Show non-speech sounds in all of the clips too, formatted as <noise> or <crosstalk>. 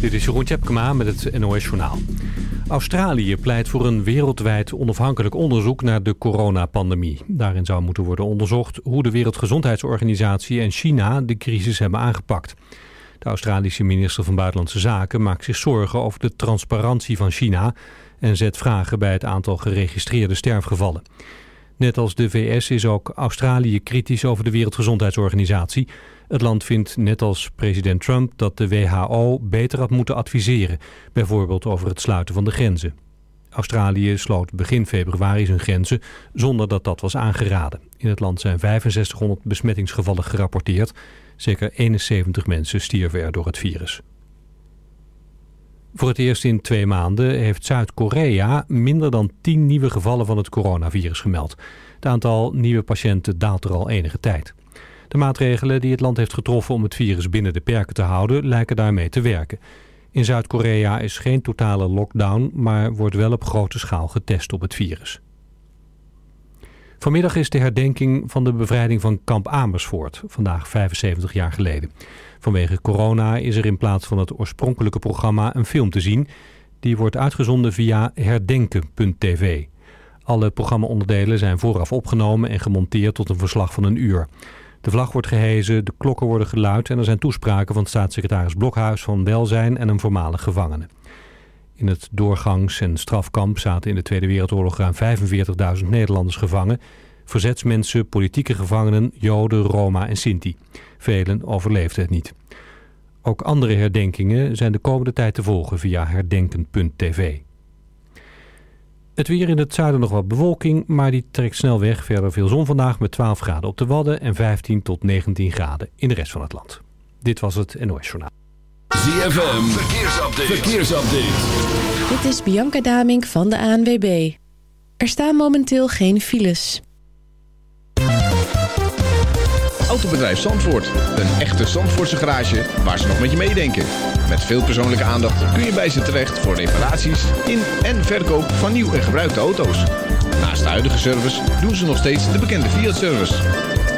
Dit is Jeroen Tjepkema met het NOS Journaal. Australië pleit voor een wereldwijd onafhankelijk onderzoek naar de coronapandemie. Daarin zou moeten worden onderzocht hoe de Wereldgezondheidsorganisatie en China de crisis hebben aangepakt. De Australische minister van Buitenlandse Zaken maakt zich zorgen over de transparantie van China... en zet vragen bij het aantal geregistreerde sterfgevallen. Net als de VS is ook Australië kritisch over de Wereldgezondheidsorganisatie. Het land vindt, net als president Trump, dat de WHO beter had moeten adviseren. Bijvoorbeeld over het sluiten van de grenzen. Australië sloot begin februari zijn grenzen zonder dat dat was aangeraden. In het land zijn 6500 besmettingsgevallen gerapporteerd. Zeker 71 mensen stierven er door het virus. Voor het eerst in twee maanden heeft Zuid-Korea minder dan 10 nieuwe gevallen van het coronavirus gemeld. Het aantal nieuwe patiënten daalt er al enige tijd. De maatregelen die het land heeft getroffen om het virus binnen de perken te houden lijken daarmee te werken. In Zuid-Korea is geen totale lockdown, maar wordt wel op grote schaal getest op het virus. Vanmiddag is de herdenking van de bevrijding van kamp Amersfoort, vandaag 75 jaar geleden. Vanwege corona is er in plaats van het oorspronkelijke programma een film te zien. Die wordt uitgezonden via herdenken.tv. Alle programmaonderdelen zijn vooraf opgenomen en gemonteerd tot een verslag van een uur. De vlag wordt gehezen, de klokken worden geluid en er zijn toespraken van staatssecretaris Blokhuis van Welzijn en een voormalig gevangene. In het doorgangs- en strafkamp zaten in de Tweede Wereldoorlog ruim 45.000 Nederlanders gevangen. Verzetsmensen, politieke gevangenen, Joden, Roma en Sinti. Velen overleefden het niet. Ook andere herdenkingen zijn de komende tijd te volgen via herdenken.tv. Het weer in het zuiden nog wat bewolking, maar die trekt snel weg. Verder veel zon vandaag met 12 graden op de Wadden en 15 tot 19 graden in de rest van het land. Dit was het NOS Journaal. ZFM, verkeersupdate. verkeersupdate. Dit is Bianca Damink van de ANWB. Er staan momenteel geen files. Autobedrijf Zandvoort. Een echte Zandvoortse garage waar ze nog met je meedenken. Met veel persoonlijke aandacht kun je bij ze terecht voor reparaties in en verkoop van nieuw en gebruikte auto's. Naast de huidige service doen ze nog steeds de bekende Fiat-service.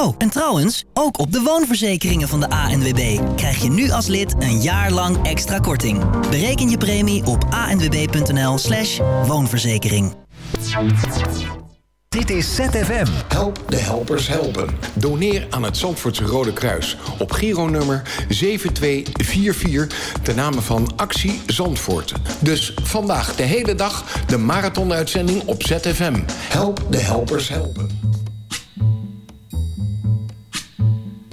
Oh, en trouwens, ook op de woonverzekeringen van de ANWB krijg je nu als lid een jaar lang extra korting. Bereken je premie op anwb.nl slash woonverzekering. Dit is ZFM. Help de helpers helpen. Doneer aan het Zandvoortse Rode Kruis op Giro-nummer 7244 ten name van Actie Zandvoort. Dus vandaag de hele dag de marathonuitzending op ZFM. Help de helpers helpen.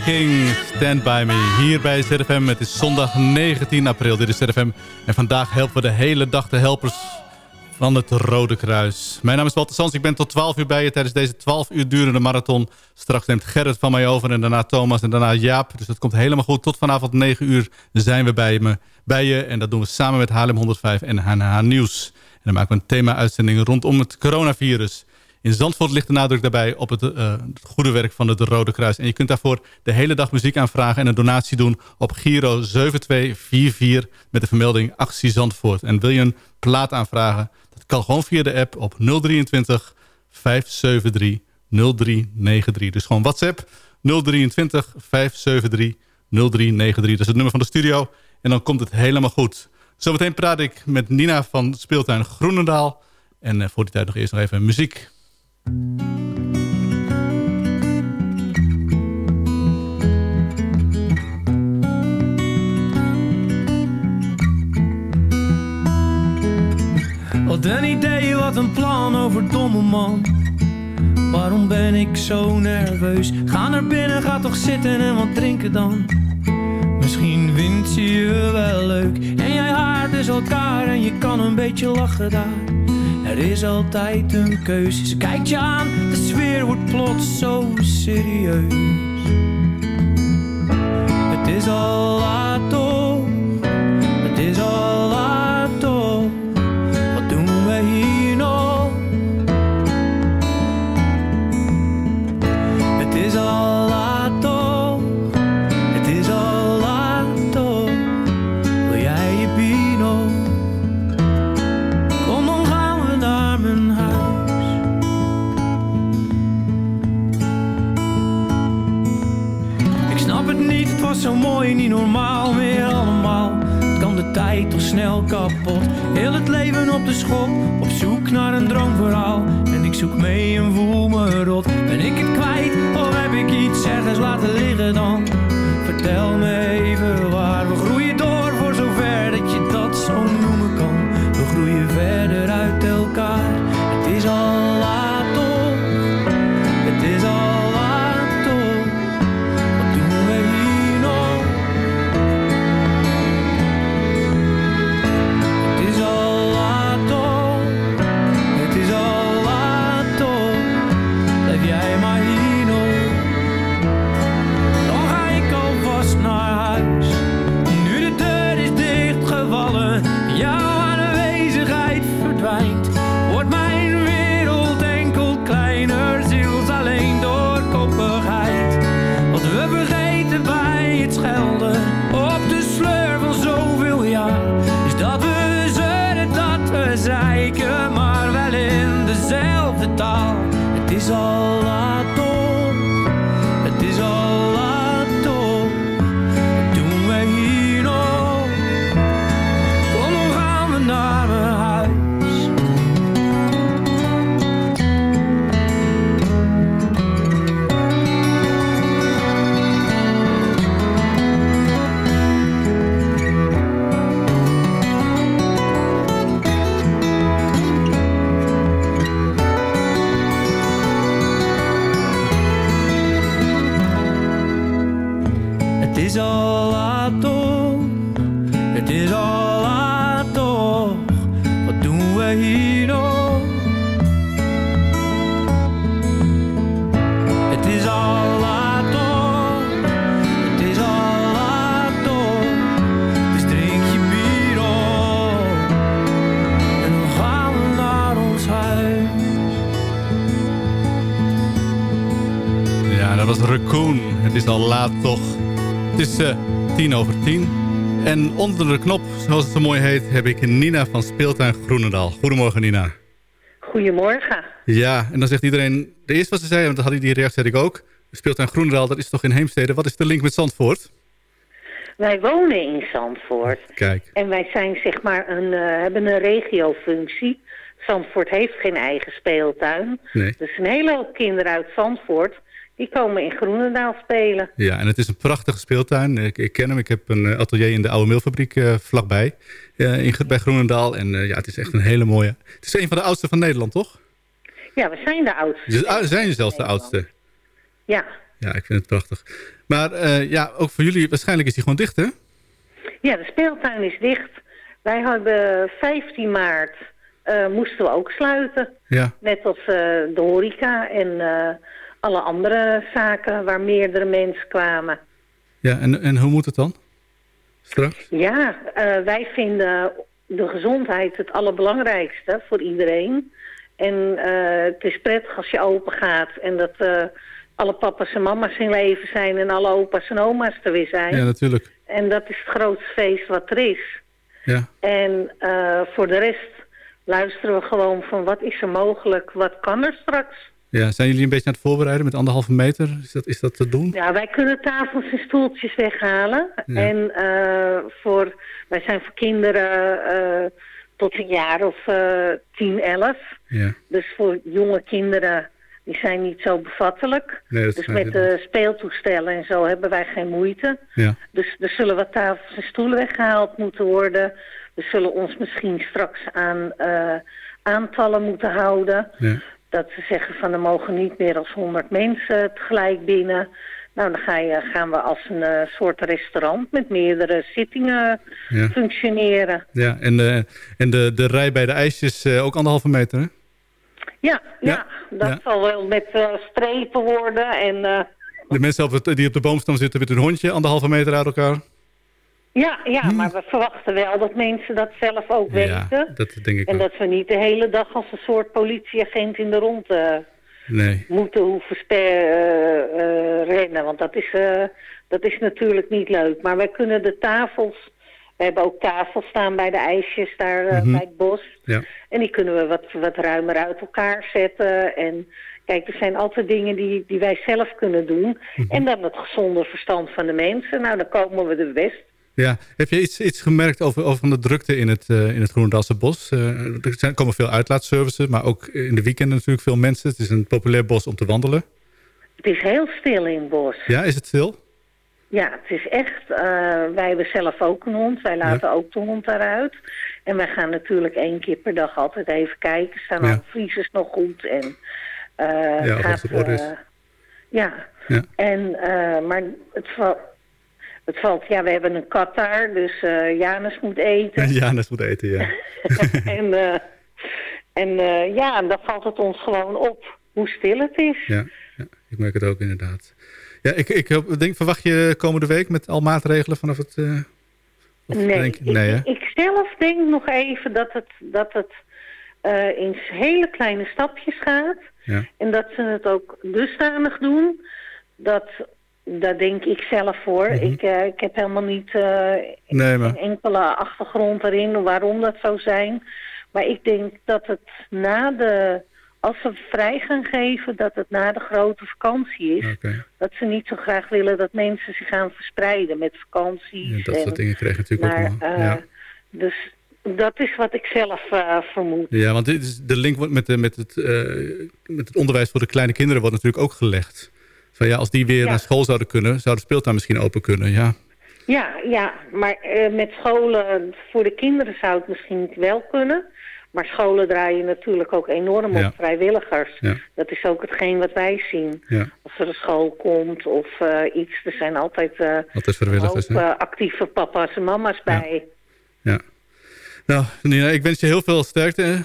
King, Stand By Me, hier bij ZFM. Het is zondag 19 april, dit is ZFM. En vandaag helpen we de hele dag de helpers van het Rode Kruis. Mijn naam is Walter Sans, ik ben tot 12 uur bij je tijdens deze 12 uur durende marathon. Straks neemt Gerrit van mij over en daarna Thomas en daarna Jaap. Dus dat komt helemaal goed. Tot vanavond 9 uur zijn we bij, me, bij je. En dat doen we samen met Haarlem 105 en HNH Nieuws. En dan maken we een thema-uitzending rondom het coronavirus. In Zandvoort ligt de nadruk daarbij op het, uh, het, goede werk van het Rode Kruis. En je kunt daarvoor de hele dag muziek aanvragen en een donatie doen op Giro 7244 met de vermelding Actie Zandvoort. En wil je een plaat aanvragen, dat kan gewoon via de app op 023 573 0393. Dus gewoon WhatsApp 023 573 0393. Dat is het nummer van de studio. En dan komt het helemaal goed. Zometeen praat ik met Nina van Speeltuin Groenendaal. En uh, voor die tijd nog eerst nog even muziek. Wat een idee, wat een plan over domme man. Waarom ben ik zo nerveus? Ga naar binnen, ga toch zitten en wat drinken dan. Misschien vindt ze je wel leuk en jij haart dus elkaar en je kan een beetje lachen daar. Er is altijd een keuze. Ze kijkt je aan, de sfeer wordt plots zo serieus. Het is al laat op de schop, op zoek naar een droomverhaal. En ik zoek mee en voel me rot. Ben ik het kwijt of heb ik iets ergens laten liggen dan? Vertel me even Het Het is al laat toch. Het is eh, tien over tien. En onder de knop, zoals het zo mooi heet, heb ik Nina van Speeltuin Groenendaal. Goedemorgen Nina. Goedemorgen. Ja, en dan zegt iedereen, de eerste wat ze zei, want dat had ik die reactie had ik ook. Speeltuin Groenendaal, dat is toch in Heemstede. Wat is de link met Zandvoort? Wij wonen in Zandvoort. Kijk, En wij zijn zeg maar een, eh, hebben een regiofunctie. Zandvoort heeft geen eigen speeltuin. nee. Dus een hele hoop kinderen uit Zandvoort... die komen in Groenendaal spelen. Ja, en het is een prachtige speeltuin. Ik, ik ken hem. Ik heb een eh, atelier in de Oude Milfabriek eh, vlakbij. eh, in, bij Groenendaal. En ja, het is echt een hele mooie. Het is een van de oudste van Nederland, toch? Ja, we zijn de oudste. Ze ah, zijn zelfs de oudste. Ja. Ja, ik vind het prachtig. Maar ja, ook voor jullie, waarschijnlijk is die gewoon dicht, hè? ja, de speeltuin is dicht. Wij hadden 15 maart... moesten we ook sluiten. Ja. Net als de horeca en alle andere zaken waar meerdere mensen kwamen. Ja, en, en hoe moet het dan? Straks? Ja, eh, wij vinden de gezondheid het allerbelangrijkste voor iedereen. En eh, het is prettig als je open gaat en dat eh, alle papa's en mama's in leven zijn en alle opa's en oma's er weer zijn. Ja, natuurlijk. En dat is het grootste feest wat er is. Ja. En voor de rest luisteren we gewoon van wat is er mogelijk, wat kan er straks. Ja. Zijn jullie een beetje aan het voorbereiden met anderhalve meter? Is dat, is dat te doen? Ja, wij kunnen tafels en stoeltjes weghalen. Ja. En eh, voor, wij zijn voor kinderen eh, tot een jaar of eh 10, 11. Ja. Dus voor jonge kinderen, die zijn niet zo bevattelijk. Nee, dus met de speeltoestellen en zo hebben wij geen moeite. Ja. Dus er zullen wat tafels en stoelen weggehaald moeten worden. We zullen ons misschien straks aan eh, aantallen moeten houden. Ja. Dat ze zeggen van er mogen niet meer dan 100 mensen tegelijk binnen. Nou, dan ga je, gaan we als een eh, soort restaurant met meerdere zittingen Ja. functioneren. Ja, en, eh, en de, de rij bij de ijsjes eh, ook anderhalve meter, hè? Ja, ja, dat ja. zal wel met strepen worden en... De mensen die op de boomstam zitten met hun hondje, anderhalve meter uit elkaar. Ja, ja maar we verwachten wel dat mensen dat zelf ook Hmm. Ja, weten. dat denk ik En dat we niet de hele dag als een soort politieagent in de rond Nee. moeten hoeven eh, rennen. Want dat is, eh, dat is natuurlijk niet leuk. Maar wij kunnen de tafels... We hebben ook tafels staan bij de ijsjes daar Mhm. bij het bos. Ja. En die kunnen we wat, wat ruimer uit elkaar zetten. En kijk, er zijn altijd dingen die, die wij zelf kunnen doen. Mhm. En dan het gezonde verstand van de mensen. Nou, dan komen we er best. Ja, heb je iets, iets gemerkt over, over van de drukte in het, eh in het Groenendaalse bos? Eh, er zijn, komen veel uitlaatservices, maar ook in de weekenden natuurlijk veel mensen. Het is een populair bos om te wandelen. Het is heel stil in het bos. Ja, is het stil? Ja, het is echt... eh, wij hebben zelf ook een hond. Wij laten ook de hond daaruit. En wij gaan natuurlijk één keer per dag altijd even kijken. Staan Ja. alle vriezers nog goed? En, Ja, gaat, het op orde is. ja. Ja. En, maar het, het valt... Ja, we hebben een kat daar. Dus eh, Janus moet eten. <laughs> Ja, dat moet eten, ja. <laughs> en eh, en eh, ja, dan valt het ons gewoon op hoe stil het is. ja. Ja, ik merk het ook inderdaad. Ja, ik, ik hoop- denk, verwacht je komende week met al maatregelen vanaf het... of Nee, denk nee ik, ik zelf denk nog even dat het, dat het in hele kleine stapjes gaat. Ja. En dat ze het ook dusdanig doen. Dat, dat denk ik zelf voor. ik, eh, ik heb helemaal niet eh, Nee, een enkele achtergrond erin waarom dat zou zijn. Maar ik denk dat het na de... Als ze vrij gaan geven, dat het na de grote vakantie is. Dat ze niet zo graag willen dat mensen zich gaan verspreiden met vakanties. Ja, dat en soort dingen krijg je natuurlijk maar, ook eh, ja. Dus dat is wat ik zelf vermoed. ja, want dit is, de link wordt met, de, met, het, met het onderwijs voor de kleine kinderen wordt natuurlijk ook gelegd. Van ja, als die weer Ja. naar school zouden kunnen, zou de speeltuin misschien open kunnen. Ja, Ja, ja maar eh, met scholen voor de kinderen zou het misschien wel kunnen. Maar scholen draaien natuurlijk ook enorm op Ja. vrijwilligers. Ja. Dat is ook hetgeen wat wij zien. Ja. Als er een school komt of eh, iets, er zijn altijd eh Altijd actieve papa's en mama's bij. Ja. Nou, Nina, ik wens je heel veel sterkte.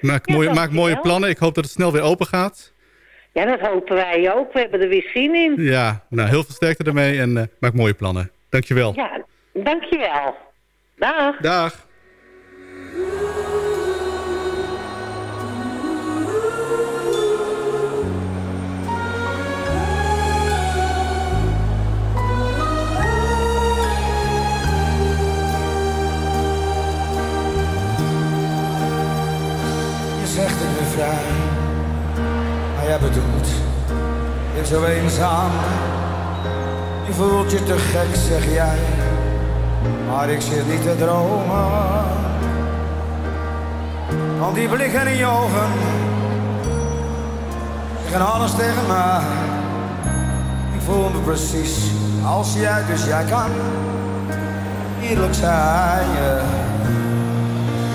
Maak, mooie, maak mooie plannen. Ik hoop dat het snel weer open gaat. Ja, dat hopen wij ook. We hebben er weer zin in. Ja, nou, heel veel sterkte ermee en eh, maak mooie plannen. Dankjewel. Ja, dankjewel. Dag. Dag. Jij je bent zo eenzaam. Je voelt je te gek, zeg jij, maar ik zit niet te dromen. Want die blikken in je ogen, zeggen alles tegen mij. Ik voel me precies als jij, dus jij kan eerlijk zijn. Je,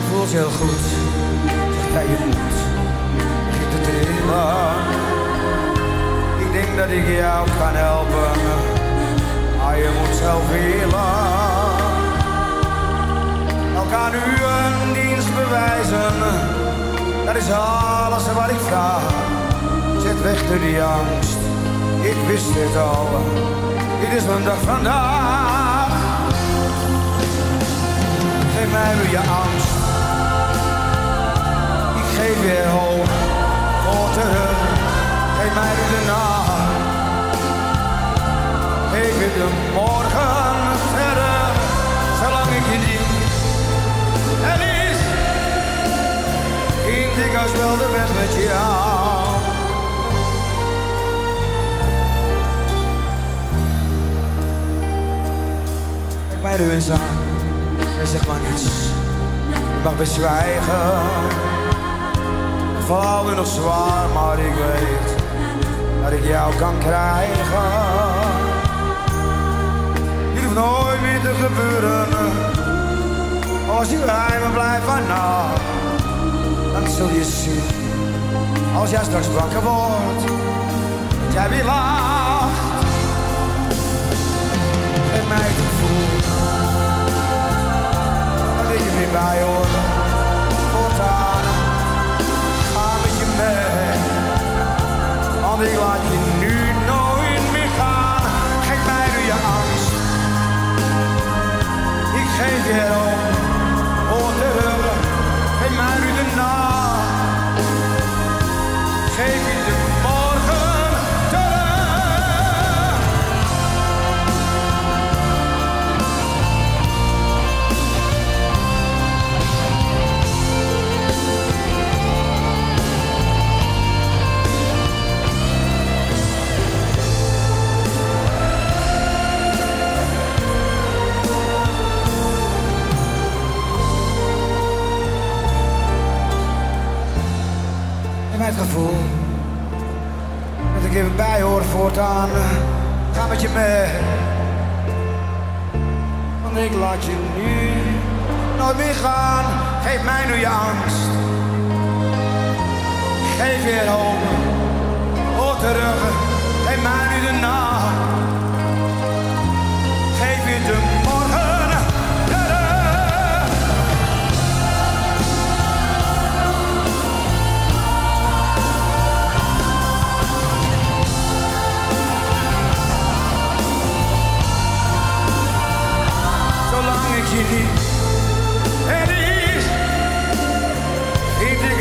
voelt je heel goed ja, je moet Ik denk dat ik jou kan helpen, maar je moet zelf willen. Elkaar nu een dienst bewijzen, dat is alles wat ik vraag. Zet weg door die angst, ik wist het al, dit is mijn dag vandaag. Geef mij nu je angst geef je hoop ik wel de weg met jou. Kijk mij nu eens aan en zeg maar niets. Je mag best zwijgen val me nog zwaar, maar ik weet dat ik jou kan krijgen. Dit hoeft nooit meer te gebeuren. Als je bij me blijft vannacht, dan zul je zien. Als jij straks wakker wordt, jij weer lacht. Geef mij het gevoel dat ik er weer bij hoor. Voortaan want ik laat je nu nooit meer gaan. Geef mij nu je angst. Ik geef je gevoel dat ik even bij hoor voortaan. Ga met je mee. Want ik laat je nu nooit meer gaan. Geef mij nu je angst. Geef je hoop. Hoor terug. Geef mij nu de nacht.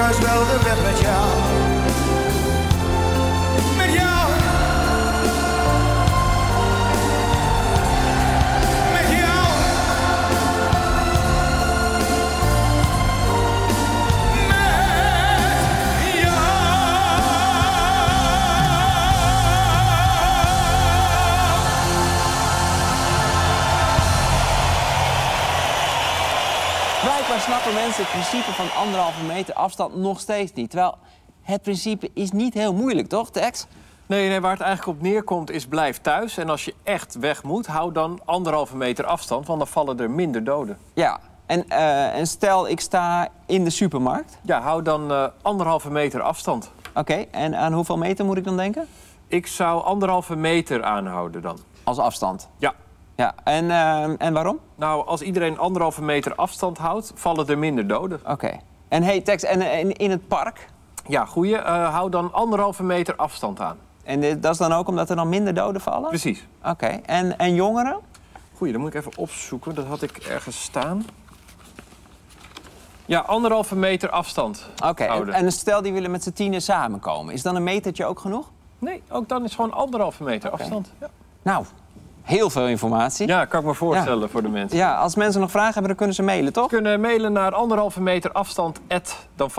Als wel de weg met jou. Snappen mensen het principe van anderhalve meter afstand nog steeds niet. Terwijl het principe is niet heel moeilijk, toch, Tex? Nee, nee, waar het eigenlijk op neerkomt is blijf thuis. En als je echt weg moet, hou dan anderhalve meter afstand, want dan vallen er minder doden. Ja, En, eh, en stel, ik sta in de supermarkt. Ja, hou dan eh, anderhalve meter afstand. Oké, en aan hoeveel meter moet ik dan denken? Ik zou anderhalve meter aanhouden dan. Als afstand? Ja. Ja, en, eh, en waarom? Nou, als iedereen anderhalve meter afstand houdt, vallen er minder doden. Oké. En hey, Tex, en eh, in, in het park? Ja, goeie. Eh, hou dan anderhalve meter afstand aan. En dit- dat is dan ook omdat er dan minder doden vallen? Precies. Oké, en, en jongeren? Goeie, dan moet ik even opzoeken. Dat had ik ergens staan. Ja, anderhalve meter afstand Oké, en, en stel die willen met z'n tienen samenkomen. Is dan een metertje ook genoeg? Nee, ook dan is gewoon anderhalve meter afstand. Ja. Nou, heel veel informatie. ja, kan ik me voorstellen voor de mensen. Ja, als mensen nog vragen hebben, dan kunnen ze mailen, toch? kunnen mailen naar anderhalve meter afstand. at dan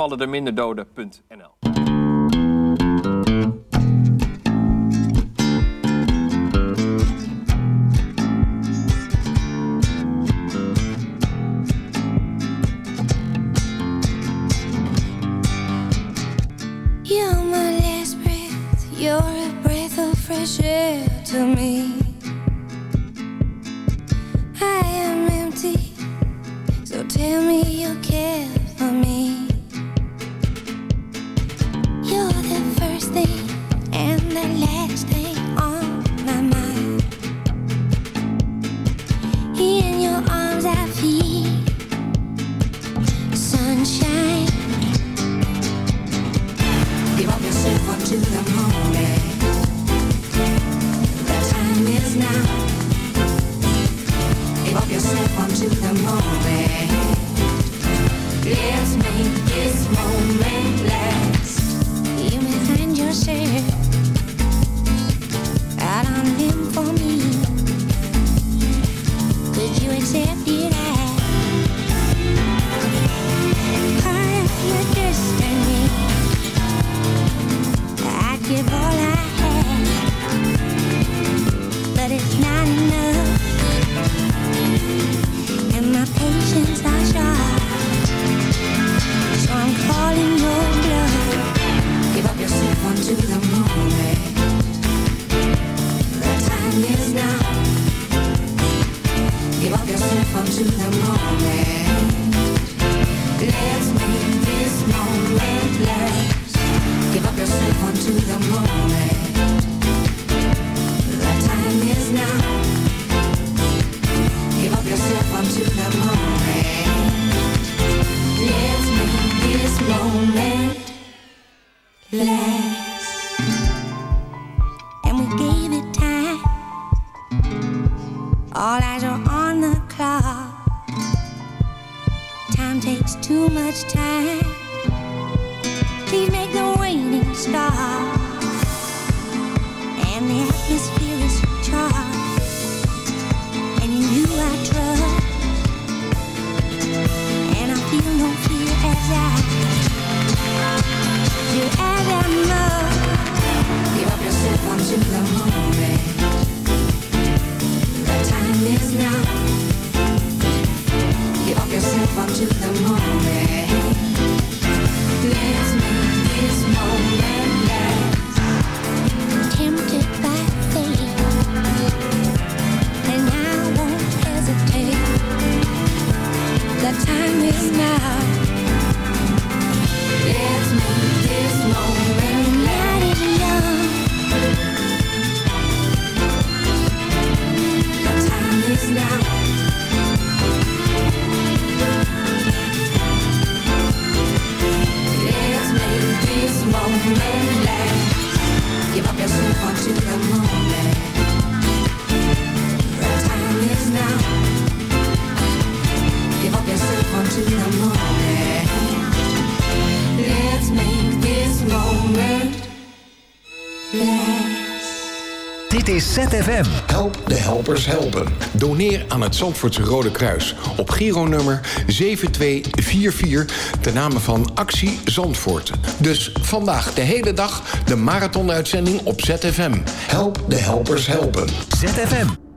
Dit is ZFM. Help de helpers helpen. Doneer aan het Zandvoortse Rode Kruis op Giro-nummer 7244 ten name van Actie Zandvoort. Dus vandaag de hele dag de marathonuitzending op ZFM. Help de helpers helpen. ZFM.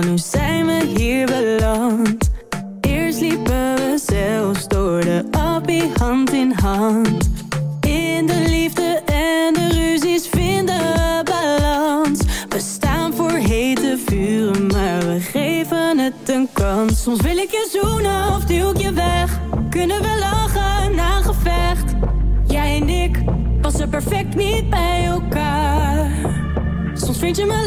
Nu zijn we hier beland. Eerst liepen we zelfs door de appie hand in hand. In de liefde en de ruzies vinden we balans. We staan voor hete vuren, maar we geven het een kans. Soms wil ik je zoenen of duw ik je weg. Kunnen we lachen na gevecht? Jij en ik passen perfect niet bij elkaar. Soms vind je me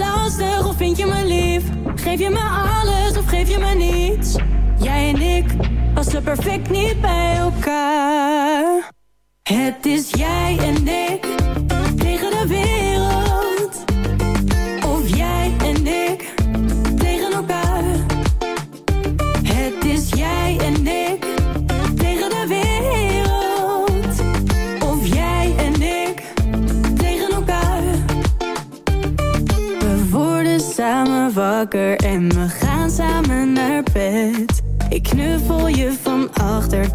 Geef je me alles of geef je me niets. Jij en ik passen perfect niet bij elkaar. Het is jij en ik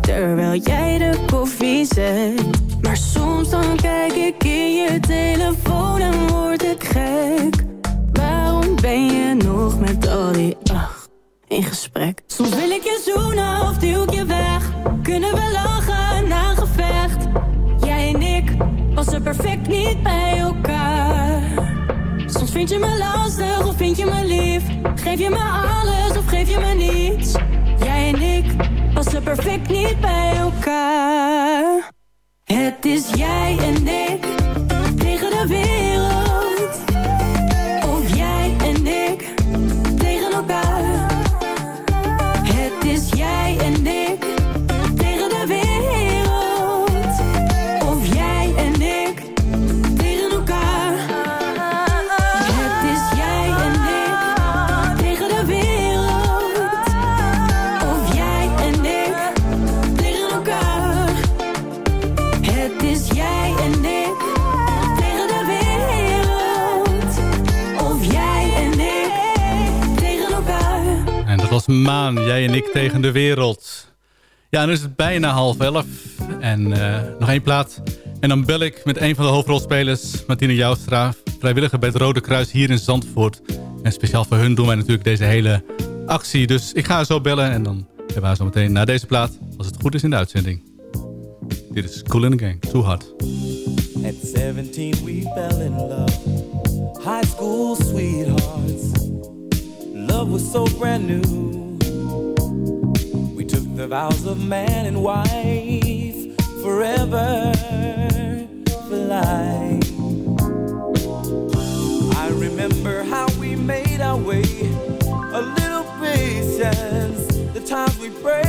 terwijl jij de koffie zet. Maar soms dan kijk ik in je telefoon en word ik gek. Waarom ben je nog met al die ach in gesprek? Soms wil ik je zoenen of duw ik je weg. Kunnen we lachen na gevecht? Jij en ik passen perfect niet bij elkaar. Soms vind je me lastig of vind je me lief. Geef je me alles of geef je me niets. Jij en ik passen perfect niet bij elkaar. Het is jij en ik tegen de wereld. Maan, jij en ik tegen de wereld. Ja, nu is het bijna half elf. En eh, nog één plaat. En dan bel ik met een van de hoofdrolspelers, Martine Joustra. Vrijwilliger bij het Rode Kruis hier in Zandvoort. En speciaal voor hun doen wij natuurlijk deze hele actie. Dus ik ga haar zo bellen en dan hebben we haar zo meteen naar deze plaat. Als het goed is in de uitzending. Dit is Cool in the Gang, Too Hard. At 17 we fell in love. High school sweethearts. Love was so brand new. The vows of man and wife. Forever for life. I remember how we made our way. A little patience. The times we prayed.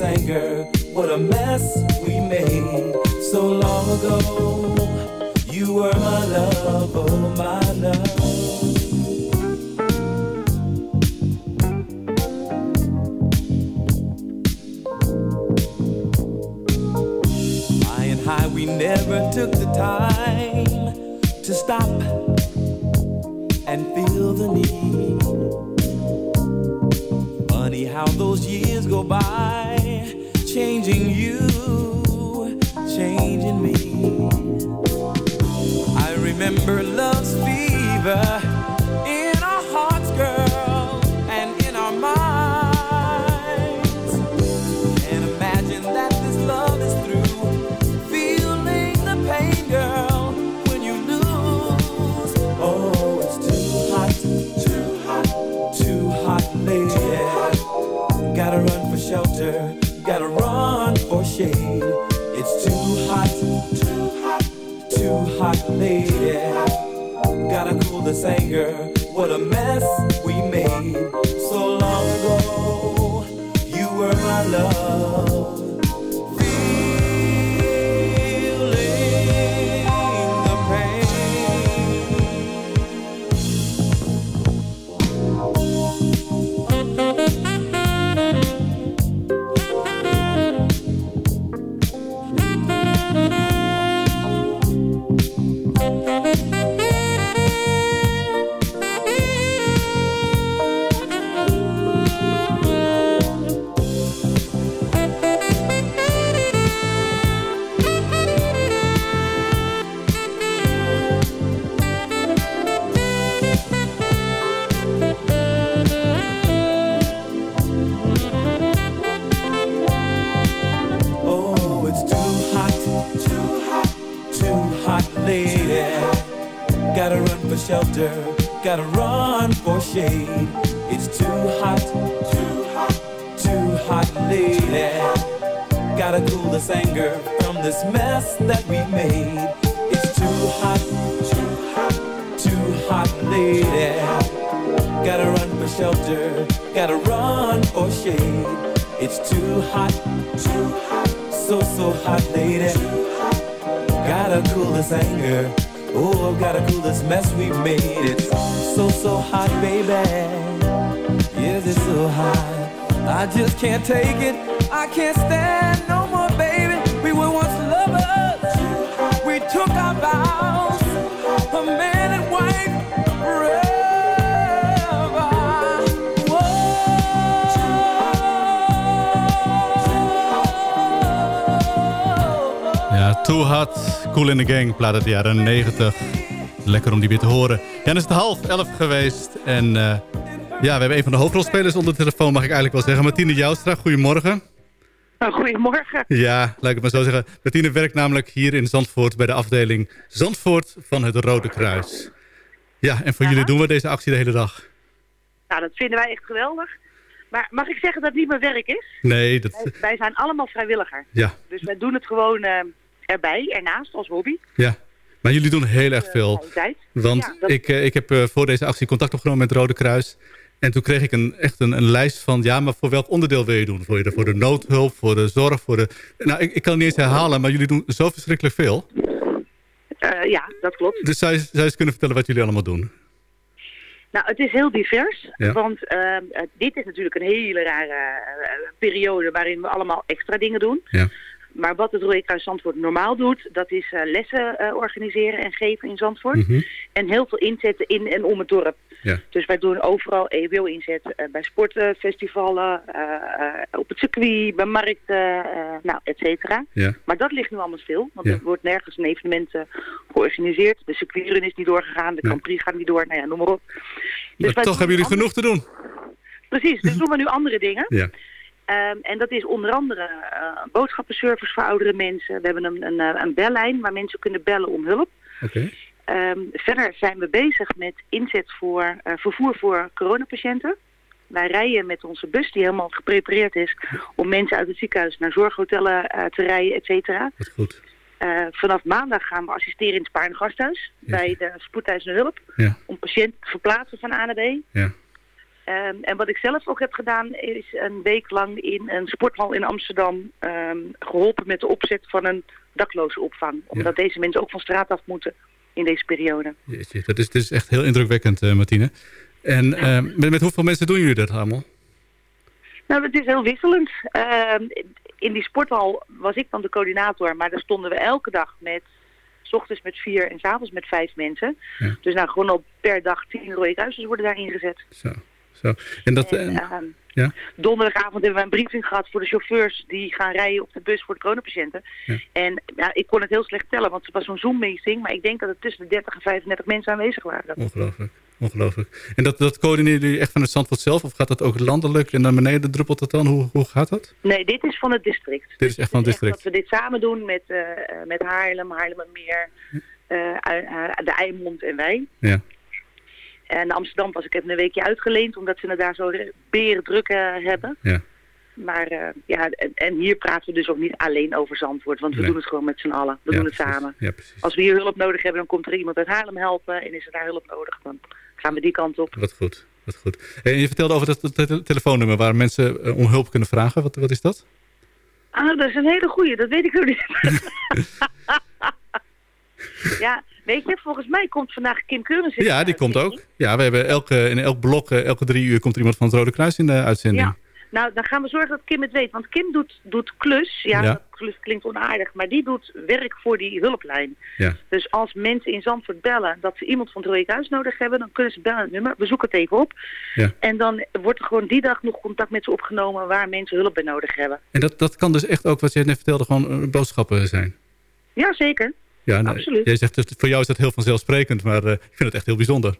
Anger. What a mess we made so long ago. You were my love, oh my plaat uit de jaren 90. Lekker om die weer te horen. Ja, dan is het half elf geweest. En eh, ja, we hebben een van de hoofdrolspelers onder de telefoon, mag ik eigenlijk wel zeggen. Martine Joustra, goedemorgen. Nou, goedemorgen. Ja, laat ik het maar zo zeggen. Martine werkt namelijk hier in Zandvoort bij de afdeling Zandvoort van het Rode Kruis. Ja, en voor jullie doen we deze actie de hele dag. Nou, dat vinden wij echt geweldig. Maar mag ik zeggen dat het niet mijn werk is? Nee, dat... Wij, wij zijn allemaal vrijwilliger. Ja, Dus wij doen het gewoon eh, erbij, ernaast, als hobby. ja. Maar jullie doen heel erg veel. Kwaliteit. Want Ja, dat- ik, eh, ik heb eh, voor deze actie contact opgenomen met het Rode Kruis. En toen kreeg ik een, echt een, een lijst van... ja, maar voor welk onderdeel wil je doen? Voor, je, voor de noodhulp, voor de zorg, voor de... Nou, ik, ik kan het niet eens herhalen, maar jullie doen zo verschrikkelijk veel. Eh, ja, dat klopt. Dus zou je, zou je eens kunnen vertellen wat jullie allemaal doen? Nou, het is heel divers. Ja. Want eh, eh, dit is natuurlijk een hele rare eh, periode waarin we allemaal extra dingen doen. Ja. Maar wat het Rode Kruis Zandvoort normaal doet, dat is eh, lessen eh, organiseren en geven in Zandvoort. Mhm. En heel veel inzetten in en om het dorp. Ja. Dus wij doen overal EWO inzet eh, bij sportfestivalen, op het circuit, bij markten, nou, et cetera. Ja. Maar dat ligt nu allemaal stil, want Ja. er wordt nergens een evenement georganiseerd. De circuitrun is niet doorgegaan, de. Grand Prix gaat niet door, nou ja, noem maar op. Maar wij toch hebben jullie genoeg te doen. Precies, dus doen we nu andere dingen. Ja. Ehm, en dat is onder andere eh boodschappenservice voor oudere mensen. We hebben een, een, eh, een bellijn waar mensen kunnen bellen om hulp. Ehm, verder zijn we bezig met inzet voor eh, vervoer voor coronapatiënten. Wij rijden met onze bus die helemaal geprepareerd is om mensen uit het ziekenhuis naar zorghotellen te rijden, et cetera. Goed. Vanaf maandag gaan we assisteren in het Spaarne Gasthuis bij de spoedeisende hulp. Ja. Om patiënten te verplaatsen van A naar B. Ja. Ehm, en wat ik zelf ook heb gedaan is een week lang in een sporthal in Amsterdam ehm, geholpen met de opzet van een dakloze opvang. Omdat deze mensen ook van straat af moeten in deze periode. Jeetje, dat is, dat is echt heel indrukwekkend, eh, Martine. En eh, met, met hoeveel mensen doen jullie dat allemaal? Nou, het is heel wisselend. Ehm, in die sporthal was ik dan de coördinator, maar daar stonden we elke dag met, s ochtends met vier en s avonds met vijf mensen. Ja. Dus nou gewoon op per dag tien rode kruisers worden daar ingezet. Zo, zo. En dat... En, eh, ehm, ja? Donderdagavond hebben we een briefing gehad voor de chauffeurs die gaan rijden op de bus voor de coronapatiënten. Ja. En ja, ik kon het heel slecht tellen, want het was zo'n Zoom-meeting, maar ik denk dat er tussen de 30 en 35 mensen aanwezig waren. Ongelooflijk. Ongelooflijk. En dat, dat coördineren jullie echt van het Zandvoort zelf? Of gaat dat ook landelijk en naar beneden druppelt dat dan? Hoe, hoe gaat dat? Nee, dit is van het district. Dit is echt van het district. dat we dit samen doen met, eh, met Haarlem, Haarlemmermeer, eh, de Eimond en wij. Ja. En Amsterdam was ik even een weekje uitgeleend, omdat ze het daar zo beren druk eh, hebben. Ja. Maar eh, ja, en, en hier praten we dus ook niet alleen over Zandvoort, want we Nee. doen het gewoon met z'n allen. We Ja, doen het precies. samen. Ja. Als we hier hulp nodig hebben, dan komt er iemand uit Haarlem helpen. En is er daar hulp nodig, dan gaan we die kant op. Wat goed. Wat goed. En je vertelde over dat te- te- telefoonnummer waar mensen eh, om hulp kunnen vragen. Wat, wat is dat? Ah, dat is een hele goeie, dat weet ik nog niet. <laughs> <laughs> ja, weet je, volgens mij komt vandaag Kim Keurens in Ja, die komt ook. Ja, we hebben elke, in elk blok, eh, elke drie uur komt er iemand van het Rode Kruis in de uitzending. Ja. Nou, dan gaan we zorgen dat Kim het weet. Want Kim doet, doet klus. Ja, klus klinkt onaardig. Maar die doet werk voor die hulplijn. Ja. Dus als mensen in Zandvoort bellen dat ze iemand van het Rode Kruis nodig hebben... dan kunnen ze bellen het nummer. We zoeken het even op. Ja. En dan wordt er gewoon die dag nog contact met ze opgenomen... waar mensen hulp bij nodig hebben. En dat, dat kan dus echt ook, wat jij net vertelde, gewoon eh, boodschappen zijn. Ja, zeker. Ja, nou, Absoluut. Jij zegt, dat voor jou is dat heel vanzelfsprekend, maar eh, ik vind het echt heel bijzonder.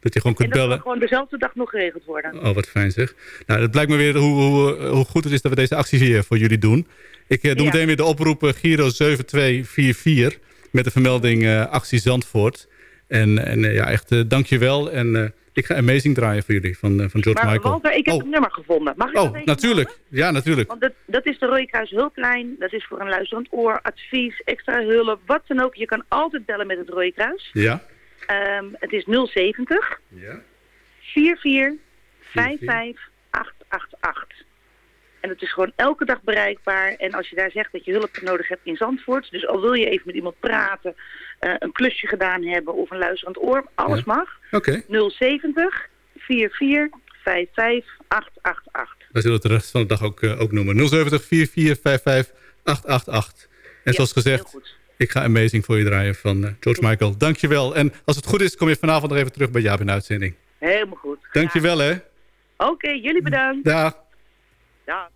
Dat je gewoon En kunt dat bellen. gewoon dezelfde dag nog geregeld worden. Oh, wat fijn zeg. Nou, het blijkt me weer hoe, hoe, hoe goed het is dat we deze actie hier voor jullie doen. Ik eh, doe Ja. meteen weer de oproep eh, Giro 7244 met de vermelding Actie Zandvoort. En, en ja, echt uh, dankjewel. En ik ga Amazing draaien voor jullie van, van George maar, Michael. Walter, ik heb oh. een nummer gevonden. Mag ik oh, natuurlijk. Ja, natuurlijk. Want dat, dat is de Rode Kruis hulplijn. Dat is voor een luisterend oor, advies, extra hulp, wat dan ook. Je kan altijd bellen met het Rode Kruis. Ja. Um, het is 070 ja. 44 55 888. En het is gewoon elke dag bereikbaar. En als je daar zegt dat je hulp nodig hebt in Zandvoort... dus al wil je even met iemand praten, een klusje gedaan hebben... of een luisterend oor, alles ja. mag. Oké. Okay. 070 44 55 888. Wij zullen het de rest van de dag ook, uh, ook noemen. 070 44 55 888. En zoals ja, gezegd, ik ga Amazing voor je draaien van uh, George Michael. Dankjewel. En als het goed is, kom je vanavond nog even terug bij in de uitzending. Helemaal goed. Dankjewel, hè. Oké, okay, jullie bedankt. Dag. Dag.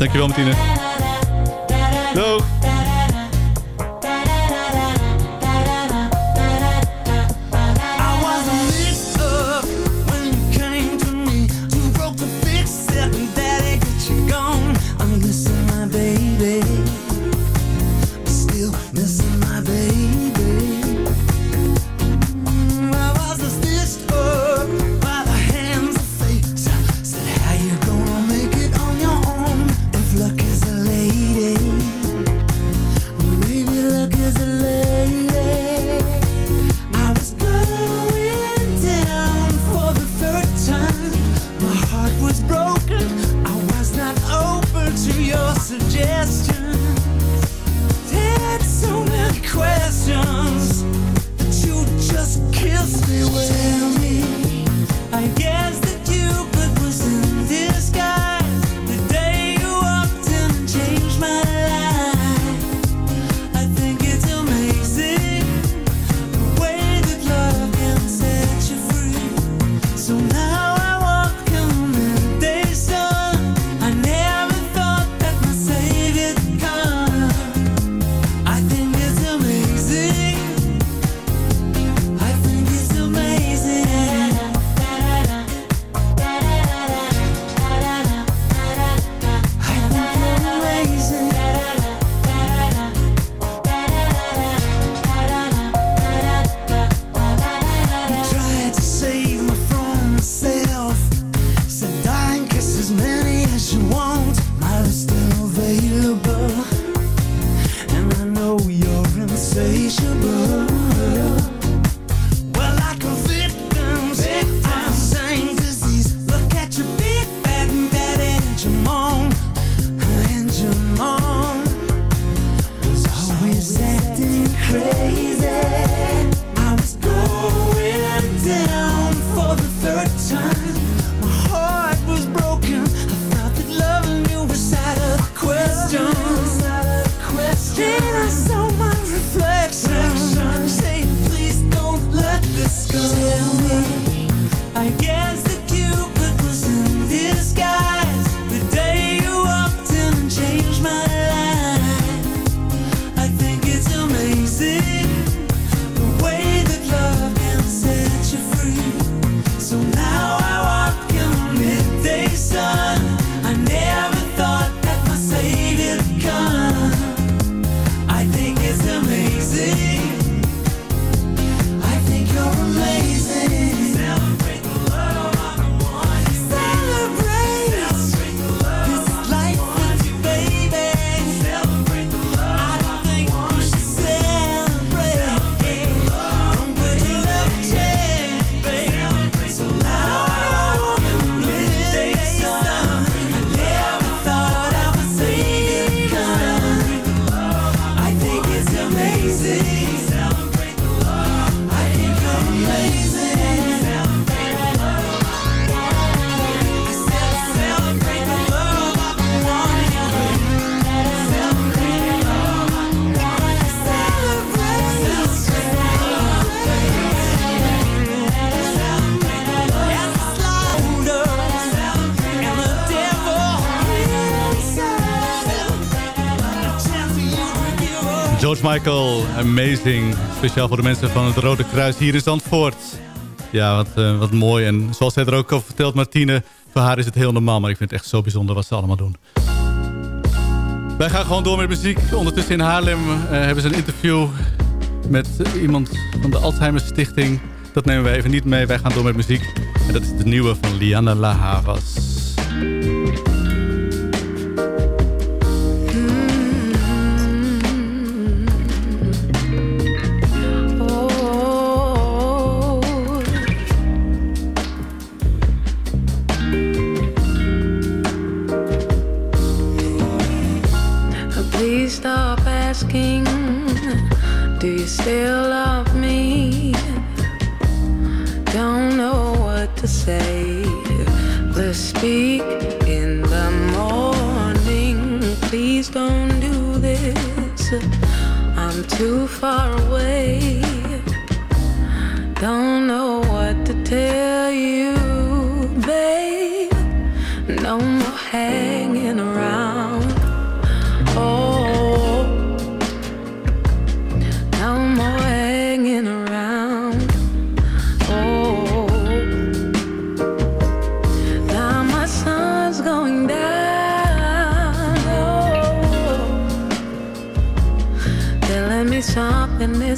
Dankjewel, Martine. else. George Michael, amazing. Speciaal voor de mensen van het Rode Kruis hier in Zandvoort. Ja, wat, uh, wat mooi. En zoals zij er ook al vertelt, Martine... voor haar is het heel normaal, maar ik vind het echt zo bijzonder wat ze allemaal doen. Wij gaan gewoon door met muziek. Ondertussen in Haarlem uh, hebben ze een interview met iemand van de Alzheimer Stichting. Dat nemen we even niet mee. Wij gaan door met muziek. En dat is de nieuwe van Liana La Havas. Please stop asking, do you still love me? Don't know what to say. Let's speak in the morning. Please don't do this. I'm too far away. Don't know what to tell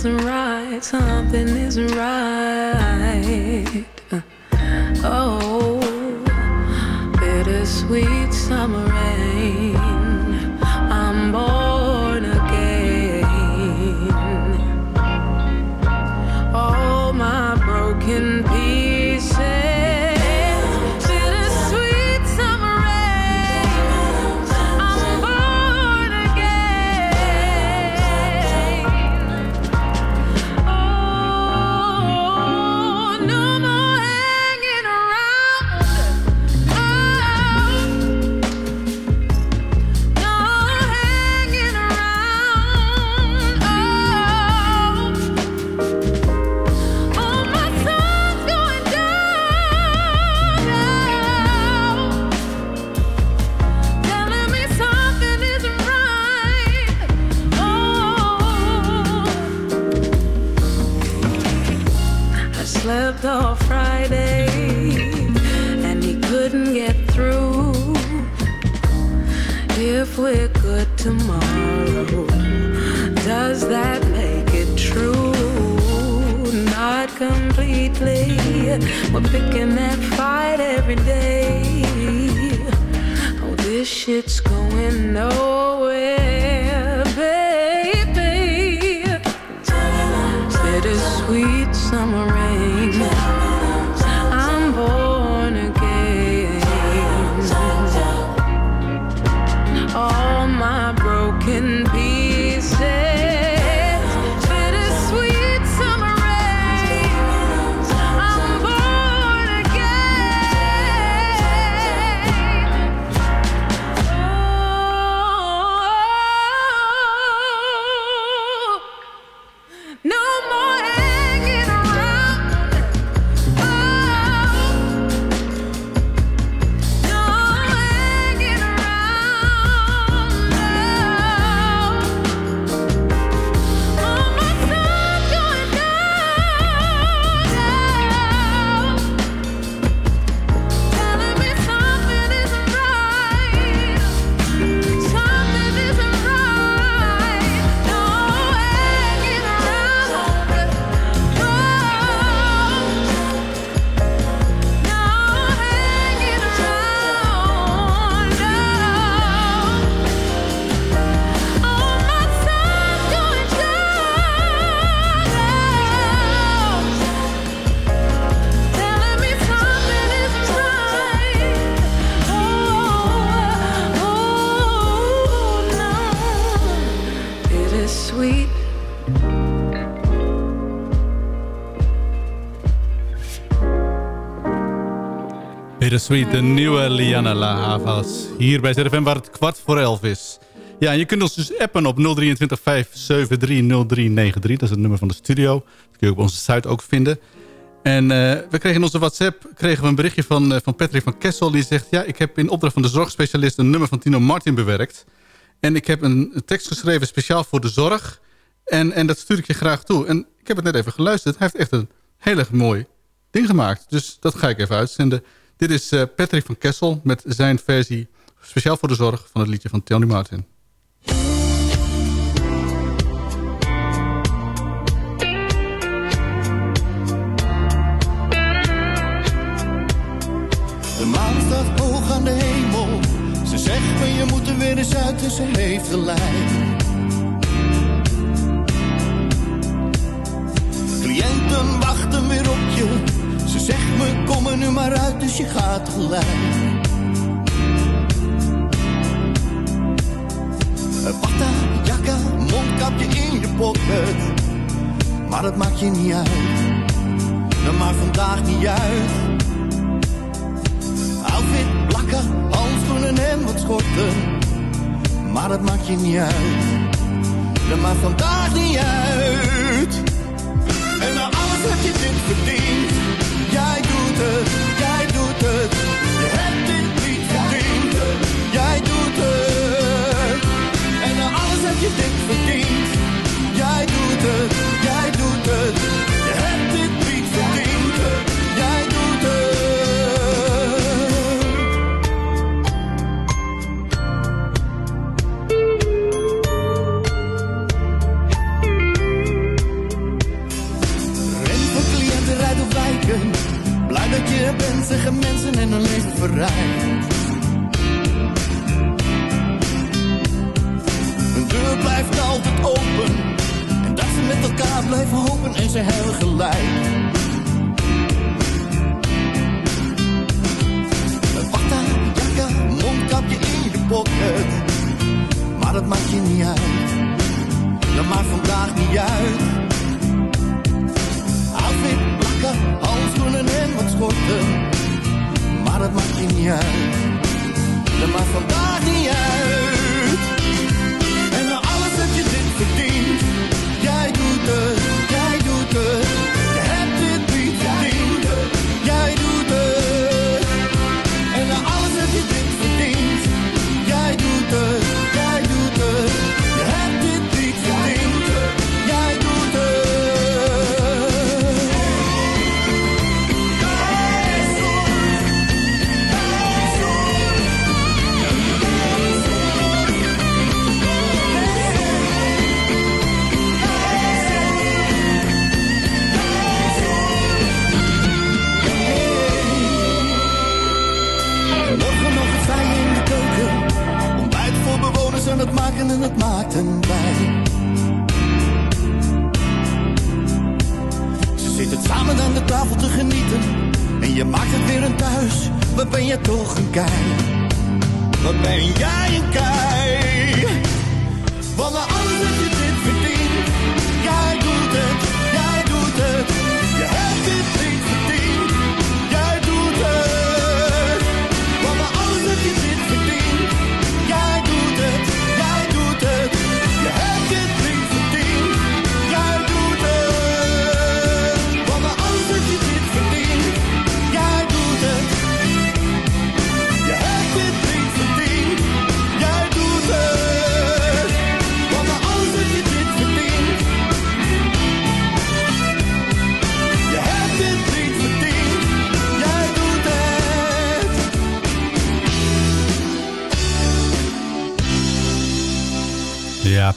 isn't right. Something isn't right. Friday and he couldn't get through. If we're good tomorrow, does that make it true? Not completely. We're picking that fight every day. Oh, this shit's going nowhere, De nieuwe Liana La Havas. Hier bij ZFM waar het kwart voor elf is. Ja, je kunt ons dus appen op 023 573 0393. Dat is het nummer van de studio. Dat kun je op onze site ook vinden. En eh, we kregen in onze WhatsApp kregen we een berichtje van, eh, van Patrick van Kessel. Die zegt, ja, ik heb in opdracht van de zorgspecialist een nummer van Tino Martin bewerkt. En ik heb een tekst geschreven speciaal voor de zorg. En, en dat stuur ik je graag toe. En ik heb het net even geluisterd. Hij heeft echt een heel erg mooi ding gemaakt. Dus dat ga ik even uitzenden. Dit is eh, Patrick van Kessel met zijn versie speciaal voor de zorg van het liedje van Tony Martin. De maan staat hoog aan de hemel. Ze zegt me je moet er weer eens uit en ze heeft gelijk. Cliënten wachten weer op je. Ze zegt me kom er nu maar uit, dus je gaat gelijk. Patta, jakka, mondkapje in je pocket. Maar dat maakt je niet uit. Dat maakt vandaag niet uit. Outfit, plakken, handschoenen en wat schorten. Maar dat maakt je niet uit. Dat maakt vandaag niet uit. En na alles heb je dit verdiend. Jij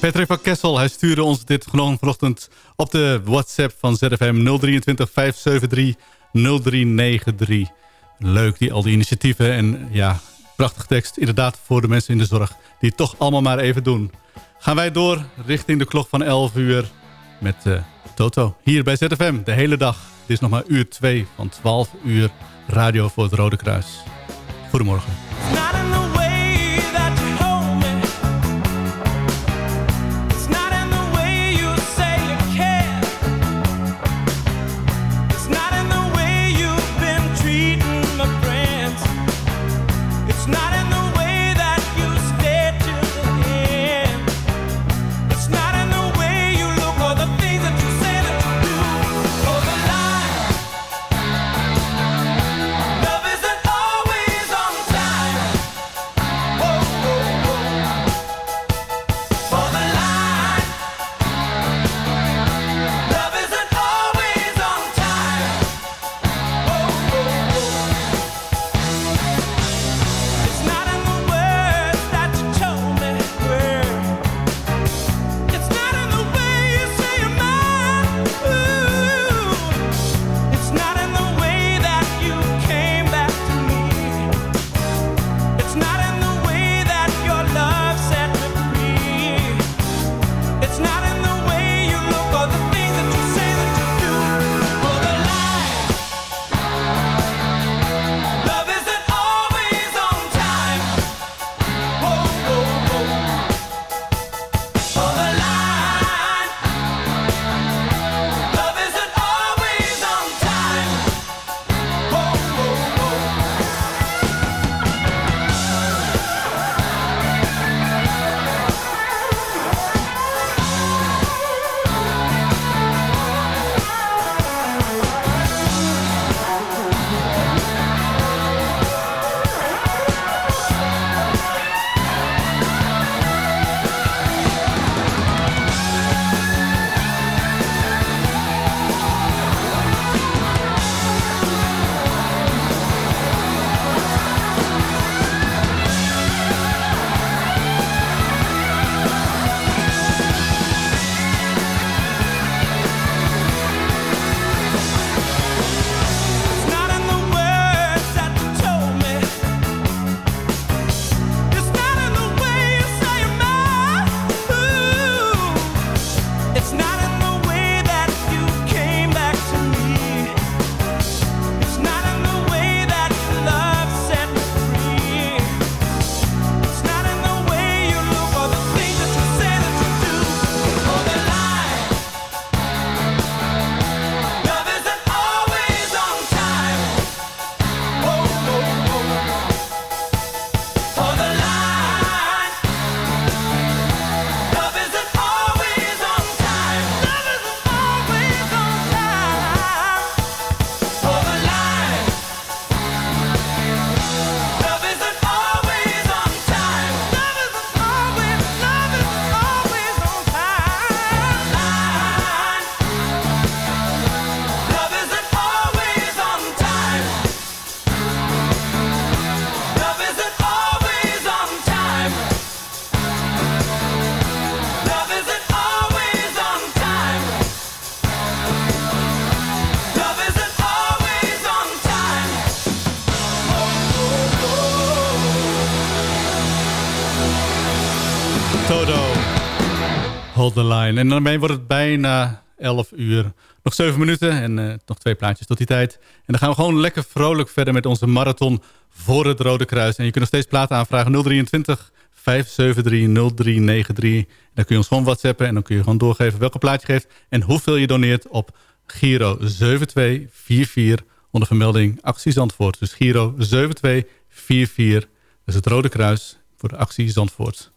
Patrick van Kessel, hij stuurde ons dit gewoon vanochtend op de WhatsApp van ZFM 023 573 0393. Leuk, die, al die initiatieven en ja, prachtige tekst. Inderdaad voor de mensen in de zorg die het toch allemaal maar even doen. Gaan wij door richting de klok van 11 uur met eh, Toto. Hier bij ZFM, de hele dag. Dit is nog maar uur 2 van 12 uur radio voor het Rode Kruis. Goedemorgen. En daarmee wordt het bijna 11 uur. Nog 7 minuten en uh, nog twee plaatjes tot die tijd. En dan gaan we gewoon lekker vrolijk verder met onze marathon voor het Rode Kruis. En je kunt nog steeds platen aanvragen 023 573 0393. Dan kun je ons gewoon whatsappen en dan kun je gewoon doorgeven welke plaat je geeft... en hoeveel je doneert op Giro 7244 onder vermelding Actie Zandvoort. Dus Giro 7244, dat is het Rode Kruis voor de Actie Zandvoort.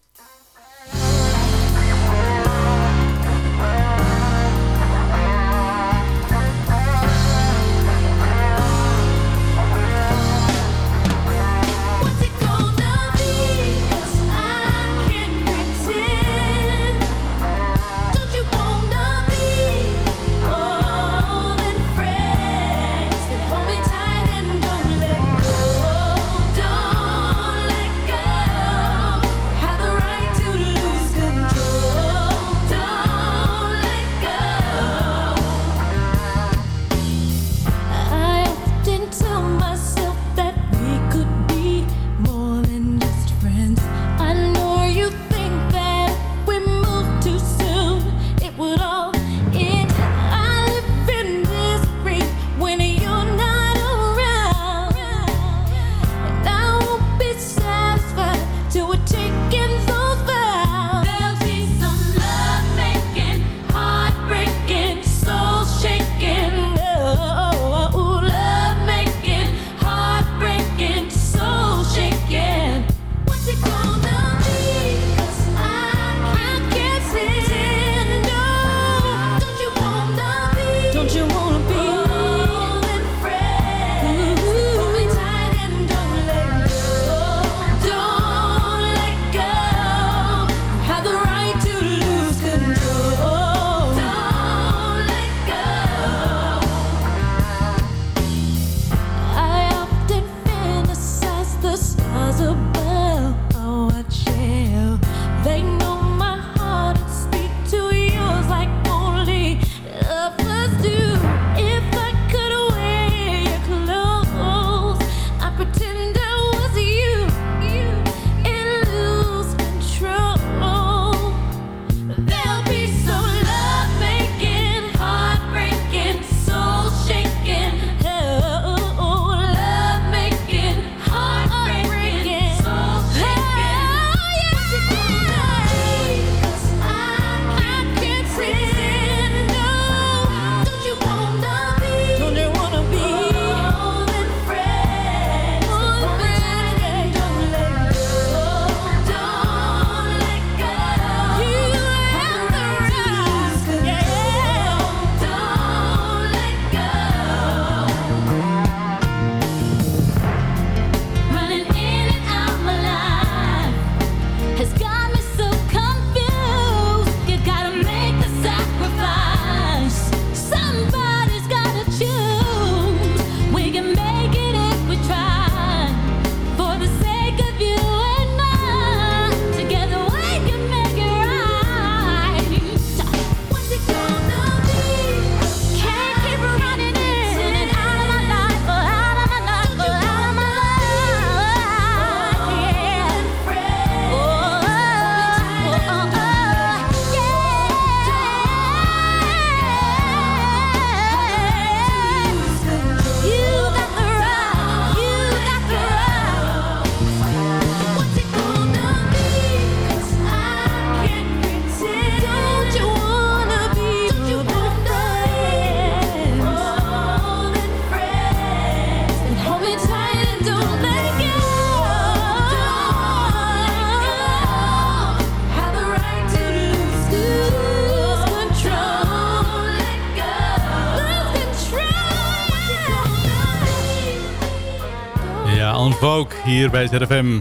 Vogue hier bij ZFM.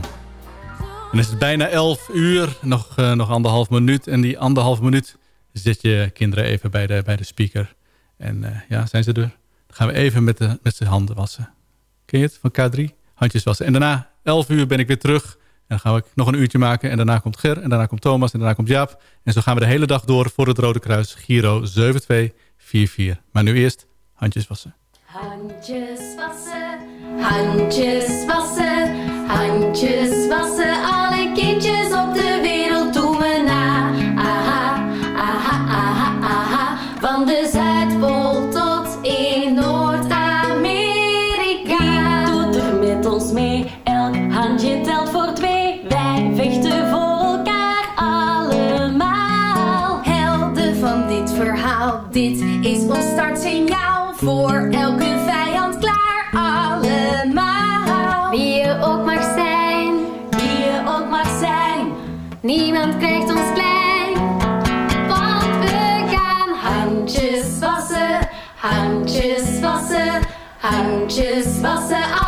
En is het bijna 11 uur, nog, uh, nog anderhalf minuut. En die anderhalf minuut zet je kinderen even bij de, bij de speaker. En uh, ja, zijn ze er? Dan gaan we even met, de, met zijn handen wassen. Ken je het van K3? Handjes wassen. En daarna, 11 uur, ben ik weer terug. En dan gaan we nog een uurtje maken. En daarna komt Ger, en daarna komt Thomas, en daarna komt Jaap. En zo gaan we de hele dag door voor het Rode Kruis. Giro 7244. Maar nu eerst handjes wassen. Handjes wassen, handjes wassen, handjes wassen. is, was er